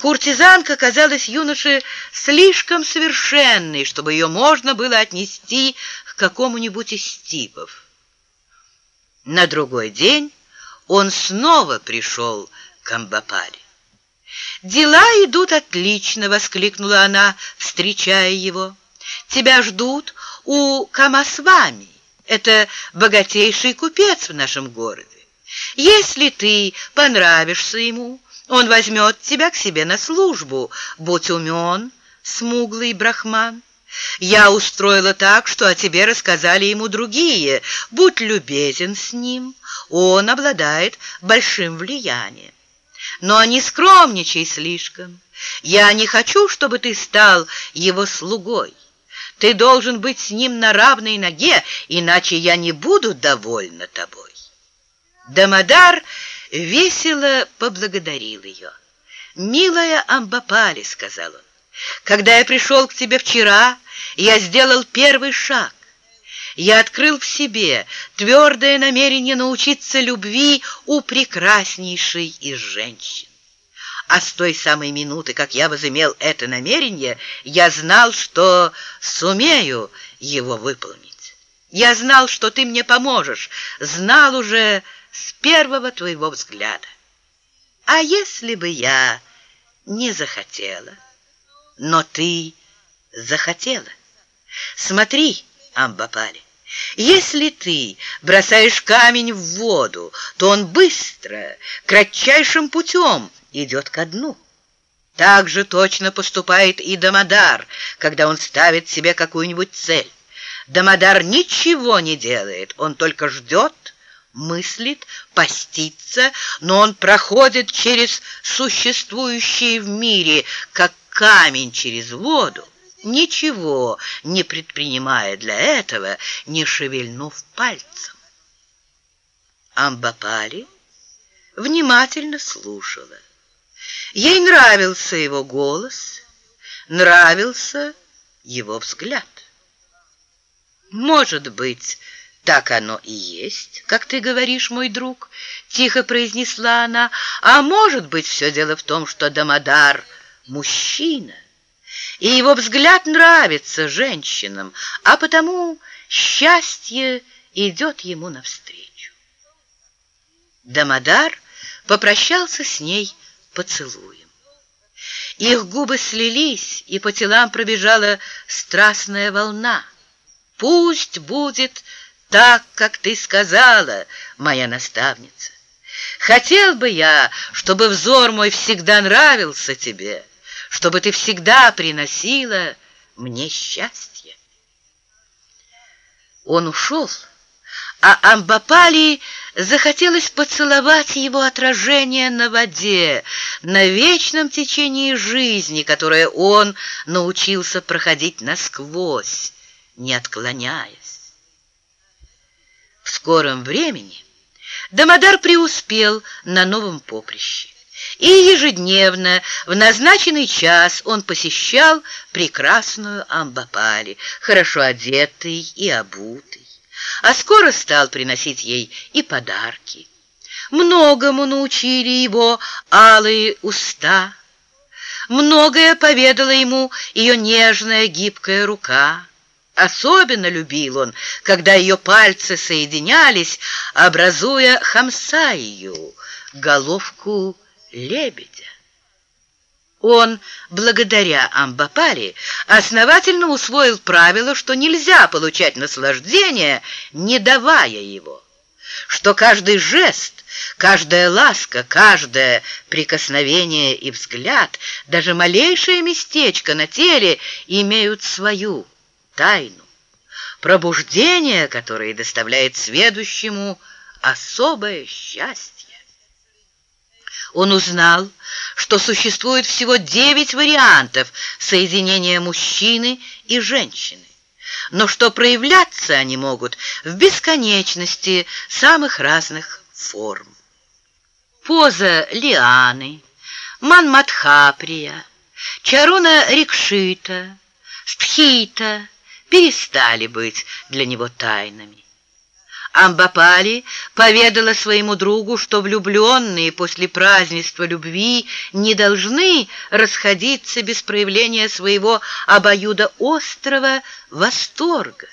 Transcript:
Куртизанка казалась юноше слишком совершенной, чтобы ее можно было отнести к какому-нибудь из типов. На другой день он снова пришел к Амбапаре. «Дела идут отлично!» — воскликнула она, встречая его. «Тебя ждут у Камасвами. Это богатейший купец в нашем городе. Если ты понравишься ему, он возьмет тебя к себе на службу. Будь умен, смуглый брахман. Я устроила так, что о тебе рассказали ему другие. Будь любезен с ним, он обладает большим влиянием. Но не скромничай слишком. Я не хочу, чтобы ты стал его слугой. Ты должен быть с ним на равной ноге, иначе я не буду довольна тобой. Дамадар весело поблагодарил ее. «Милая Амбапали», — сказал он, — «когда я пришел к тебе вчера, я сделал первый шаг. Я открыл в себе твердое намерение научиться любви у прекраснейшей из женщин. А с той самой минуты, как я возымел это намерение, я знал, что сумею его выполнить. Я знал, что ты мне поможешь, знал уже с первого твоего взгляда. А если бы я не захотела? Но ты захотела. Смотри, Амбапали, если ты бросаешь камень в воду, то он быстро, кратчайшим путем идет ко дну. Так же точно поступает и Дамодар, когда он ставит себе какую-нибудь цель. Дамодар ничего не делает, он только ждет, мыслит, постится, но он проходит через существующие в мире, как камень через воду, ничего не предпринимая для этого, не шевельнув пальцем. Амбапали внимательно слушала. Ей нравился его голос, нравился его взгляд. Может быть, так оно и есть, как ты говоришь, мой друг, тихо произнесла она. А может быть, все дело в том, что Дамодар мужчина, и его взгляд нравится женщинам, а потому счастье идет ему навстречу. Дамодар попрощался с ней поцелуем. Их губы слились, и по телам пробежала страстная волна. Пусть будет так, как ты сказала, моя наставница. Хотел бы я, чтобы взор мой всегда нравился тебе, чтобы ты всегда приносила мне счастье. Он ушел, а Амбапали захотелось поцеловать его отражение на воде, на вечном течении жизни, которое он научился проходить насквозь, не отклоняясь. Скором времени Дамодар преуспел на новом поприще. И ежедневно в назначенный час он посещал прекрасную Амбапали, хорошо одетый и обутый а скоро стал приносить ей и подарки. Многому научили его алые уста, многое поведала ему ее нежная гибкая рука. Особенно любил он, когда ее пальцы соединялись, образуя хамсаю, головку лебедя. Он, благодаря Амбапаре, основательно усвоил правило, что нельзя получать наслаждение, не давая его, что каждый жест, каждая ласка, каждое прикосновение и взгляд, даже малейшее местечко на теле имеют свою тайну, пробуждение, которое доставляет сведущему особое счастье. Он узнал, что существует всего девять вариантов соединения мужчины и женщины, но что проявляться они могут в бесконечности самых разных форм. Поза лианы, манматхаприя, чаруна рикшита, стхита перестали быть для него тайнами. Амбапали поведала своему другу, что влюбленные после празднества любви не должны расходиться без проявления своего обоюдоострого восторга.